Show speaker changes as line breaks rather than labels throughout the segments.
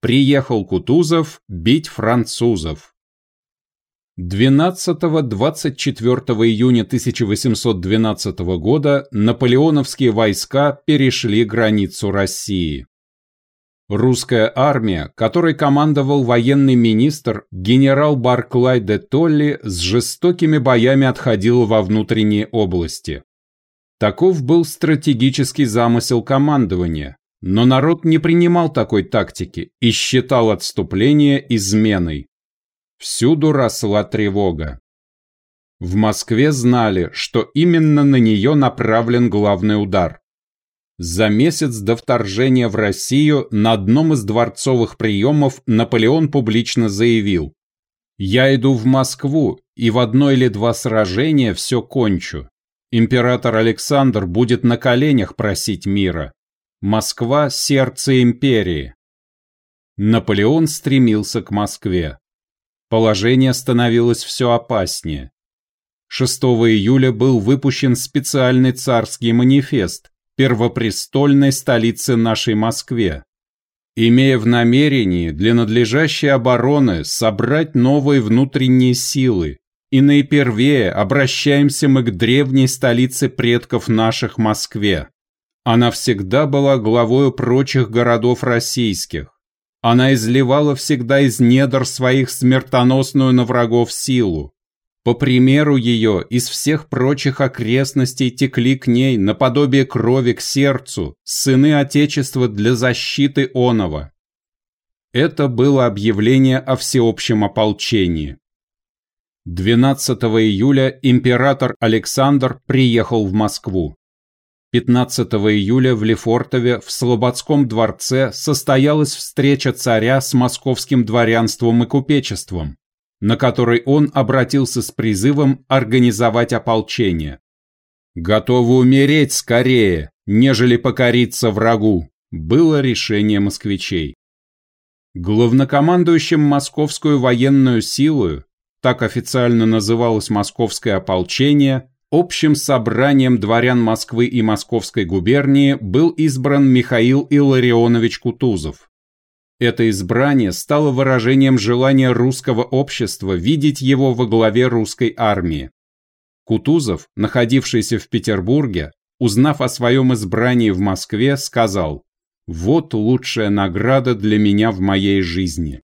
Приехал Кутузов бить французов. 12-24 июня 1812 года наполеоновские войска перешли границу России. Русская армия, которой командовал военный министр генерал Барклай де Толли, с жестокими боями отходила во внутренние области. Таков был стратегический замысел командования, но народ не принимал такой тактики и считал отступление изменой. Всюду росла тревога. В Москве знали, что именно на нее направлен главный удар. За месяц до вторжения в Россию на одном из дворцовых приемов Наполеон публично заявил «Я иду в Москву, и в одно или два сражения все кончу. Император Александр будет на коленях просить мира. Москва – сердце империи». Наполеон стремился к Москве. Положение становилось все опаснее. 6 июля был выпущен специальный царский манифест, первопрестольной столице нашей Москве, имея в намерении для надлежащей обороны собрать новые внутренние силы, и наипервее обращаемся мы к древней столице предков наших Москве. Она всегда была главою прочих городов российских. Она изливала всегда из недр своих смертоносную на врагов силу. По примеру ее, из всех прочих окрестностей текли к ней, наподобие крови к сердцу, сыны Отечества для защиты оного. Это было объявление о всеобщем ополчении. 12 июля император Александр приехал в Москву. 15 июля в Лефортове в Слободском дворце состоялась встреча царя с московским дворянством и купечеством на который он обратился с призывом организовать ополчение. «Готовы умереть скорее, нежели покориться врагу», было решение москвичей. Главнокомандующим московскую военную силу, так официально называлось московское ополчение, общим собранием дворян Москвы и Московской губернии был избран Михаил Илларионович Кутузов. Это избрание стало выражением желания русского общества видеть его во главе русской армии. Кутузов, находившийся в Петербурге, узнав о своем избрании в Москве, сказал «Вот лучшая награда для меня в моей жизни».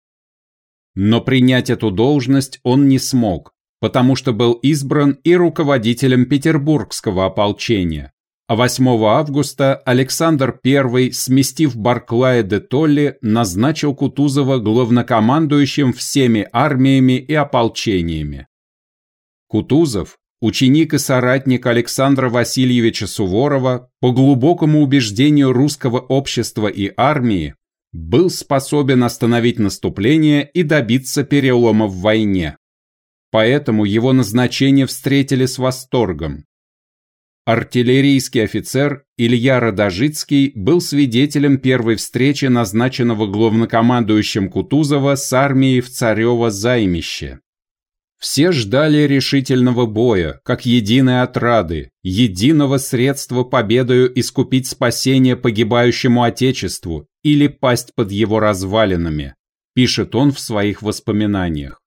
Но принять эту должность он не смог, потому что был избран и руководителем Петербургского ополчения, а 8 августа Александр I, сместив Барклая де Толли, назначил Кутузова главнокомандующим всеми армиями и ополчениями. Кутузов, ученик и соратник Александра Васильевича Суворова, по глубокому убеждению русского общества и армии, был способен остановить наступление и добиться перелома в войне. Поэтому его назначение встретили с восторгом. Артиллерийский офицер Илья Родожицкий был свидетелем первой встречи назначенного главнокомандующим Кутузова с армией в Царево займище. Все ждали решительного боя, как единой отрады, единого средства победою искупить спасение погибающему Отечеству или пасть под его развалинами, пишет он в своих воспоминаниях.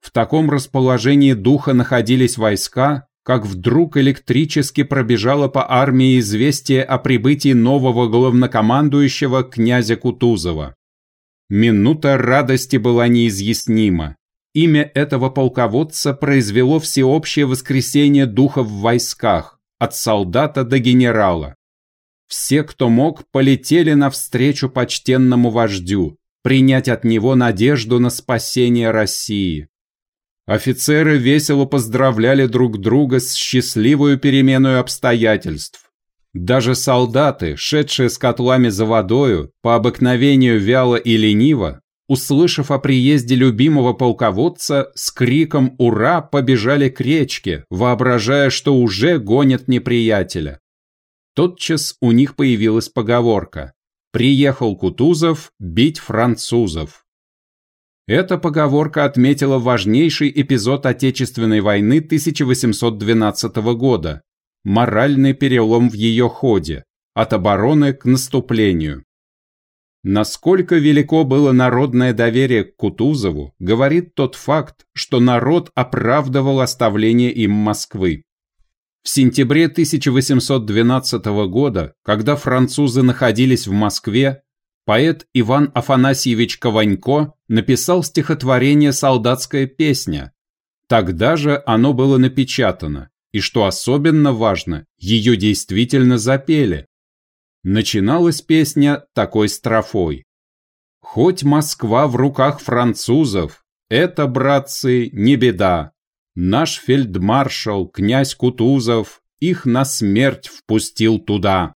В таком расположении духа находились войска, как вдруг электрически пробежало по армии известие о прибытии нового главнокомандующего князя Кутузова. Минута радости была неизъяснима. Имя этого полководца произвело всеобщее воскресение духа в войсках, от солдата до генерала. Все, кто мог, полетели навстречу почтенному вождю, принять от него надежду на спасение России. Офицеры весело поздравляли друг друга с счастливой переменой обстоятельств. Даже солдаты, шедшие с котлами за водою, по обыкновению вяло и лениво, услышав о приезде любимого полководца, с криком «Ура!» побежали к речке, воображая, что уже гонят неприятеля. Тотчас у них появилась поговорка «Приехал Кутузов бить французов». Эта поговорка отметила важнейший эпизод Отечественной войны 1812 года, моральный перелом в ее ходе, от обороны к наступлению. Насколько велико было народное доверие к Кутузову, говорит тот факт, что народ оправдывал оставление им Москвы. В сентябре 1812 года, когда французы находились в Москве, поэт Иван Афанасьевич Кованько написал стихотворение «Солдатская песня». Тогда же оно было напечатано, и, что особенно важно, ее действительно запели. Начиналась песня такой строфой. «Хоть Москва в руках французов, это, братцы, не беда. Наш фельдмаршал, князь Кутузов, их на смерть впустил туда».